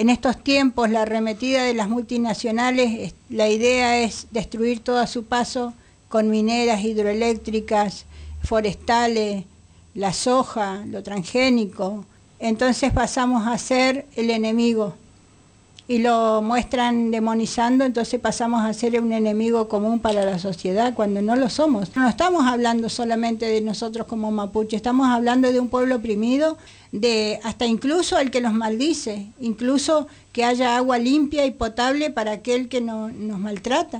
En estos tiempos, la arremetida de las multinacionales, la idea es destruir todo a su paso con mineras hidroeléctricas, forestales, la soja, lo transgénico. Entonces pasamos a ser el enemigo y lo muestran demonizando, entonces pasamos a ser un enemigo común para la sociedad cuando no lo somos. No estamos hablando solamente de nosotros como mapuche, estamos hablando de un pueblo oprimido, de hasta incluso el que nos maldice, incluso que haya agua limpia y potable para aquel que no, nos maltrata.